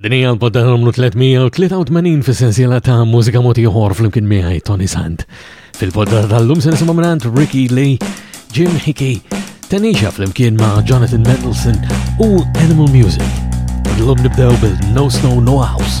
Din hija l-podda numru 383 fis-sensiela ta' mużika mod ieħor flimkien miegħi Tony Sand. Fil-podda tal-lum se nisimgħu mingħand Ricky Lee, Jim Hickey, Tanisha flimkien ma' Jonathan Mendelssohn u Animal Music. L-lum nibdew bil-No Snow No House.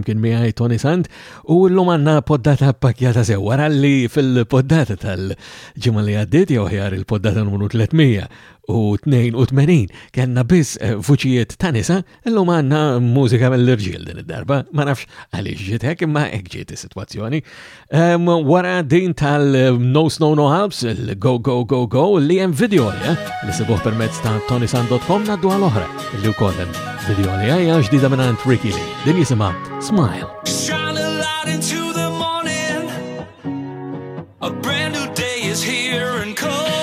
Kien miħaj Tony Sant u l-lum għanna poddata pakjata sew wara li fil-poddata tal-ġimma li għaddit jew ħjar il-poddata numru 382 kena biss eh, vuċijiet ta' nisa l-lum għanna mużika mill-irġiel din id-darba ma nafx għaliex ġitek imma hekk ġiet is-sitwazzjoni Um, wara din tal-No Snow No Alps, il-Go Go Go Go, li jem video li eh, li sebuħ permezz ta' tonisan.com naddu għal-oħra, li u kollem video li għajja eh, ġdida minna Ricky li, din jisima Smile. Shine a light into the morning, a brand new day is here and cold.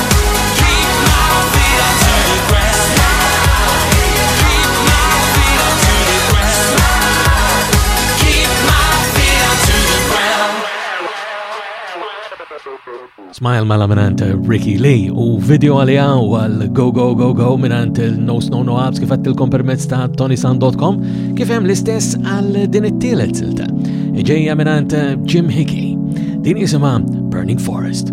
Smile mala minant Ricky Lee u video għalija u għal Go Go Go Go minant No Snow No Abs kif għattilkom permezz ta' tonisan.com kif hemm l-istess għal din it-tielet silta. Iġeja minant Jim Hickey. Din jisima Burning Forest.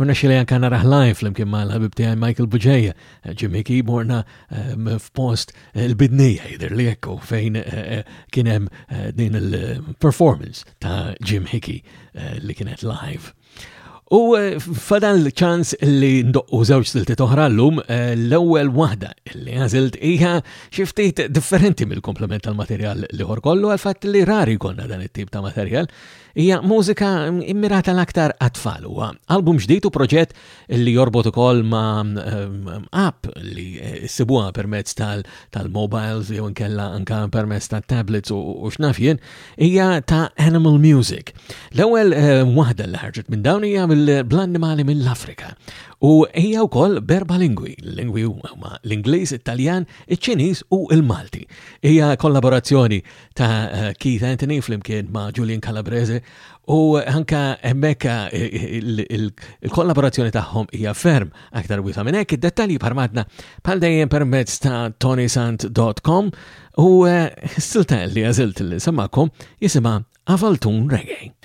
Unna xilej anka naraħ live fl-imkien ma' l-ħabib tijaj Michael Buġeja, ġimmi keyboardna ehm, f'post eh, l-bidnija jidir li jekku fejn eh, eh, kienem din il-performance ta' Jim Hickey li kienet live. U fadan l-ċans li ndoqqu zewġ silti toħra l-lum l-ewel wahda li għazilt iħa xiftit differenti mill-komplement tal-materjal li kollu għal-fat li rari konna dan it-tip ta' materjal Hija mużika immirata l-aktar għat-tfal huwa album ġdid u proġett li jorbot ukoll ma' eh, app li eh, ssibuha permezz tal-mobiles jew inkella anka permezz tat-tablets u x'naf jien hija ta' Animal Music. L-ewwel eh, waħda li ħarġet minn dawn hija bl-annimali mill-Afrika u hija wkoll berba lingwi, lingwi huma l-Ingliż, it-Taljan, iċ-Ċiniż u l-Malti. Hija kollaborazzjoni ta' Keith Anthony flimkien ma' Julian Calabrese u anka hemmhekk il-kollaborazzjoni tagħhom hija ferm aktar wisa minn hekk id-dettalji parmatna bħal dejjem permezz ta' tonysant.com u silta li għażilt li semmakom jisimha Avaltun Reggae.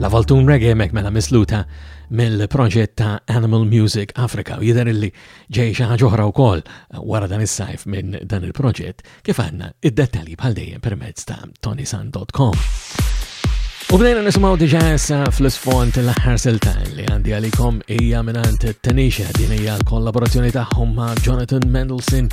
La Valtun Reggae mek mela misluta mill-proġett ta' Animal Music Africa u jidher li ġej xi ħaġa oħra wkoll wara dan is-sajf minn dan il-proġett kif għandna id-dettalji bħal dejjem permezz ta' tonisan.com. U bdejna nisimgħu diġà issa fl-isfond l-aħħar silta li għandi għalikom hija mingħand Tanisha din hija l-kollaborazzjoni tagħhom ma' Jonathan Mendelson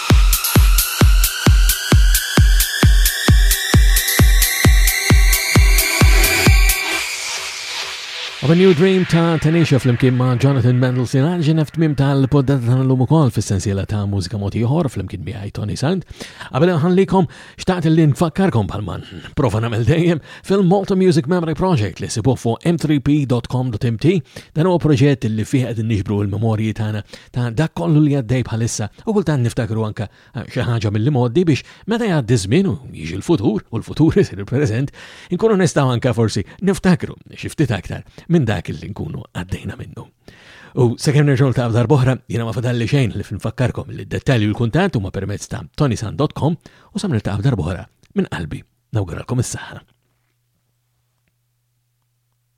Of a New Dream ta' Tanisha flimkien ma' Jonathan Mendelssohn għalġin f'tmim tal-poddata ta' l-lum ukoll fis-sensiela ta' mużika moti ieħor flimkien miegħi Tony Sand. Qabel ħanlikom Xtaqt li nfakkarkom bħalman, prova namel dejjem fil-Malta Music Memory Project li sibu fu m3p.com.mt dan huwa proġett li fih qed nixbru l-memorji tagħna ta' dak kollu li għaddej bħalissa u kultant niftakru anka eh, xi ħaġa mill moddi biex meta jgħaddi żmien u jiġi l-futur u l-futur isir il-preżent inkunu nistgħu anka forsi niftakru xi ftit aktar minn dak li nkunu għaddejna minnu. U sakemm nerġgħu ta' darb'oħra, jiena ma fadalli xejn li nfakkarkom li d-dettalji u l-kuntatt huma permezz ta' tonisan.com u sam niltaqgħu darb'oħra minn qalbi. Nawguralkom is-saħħa.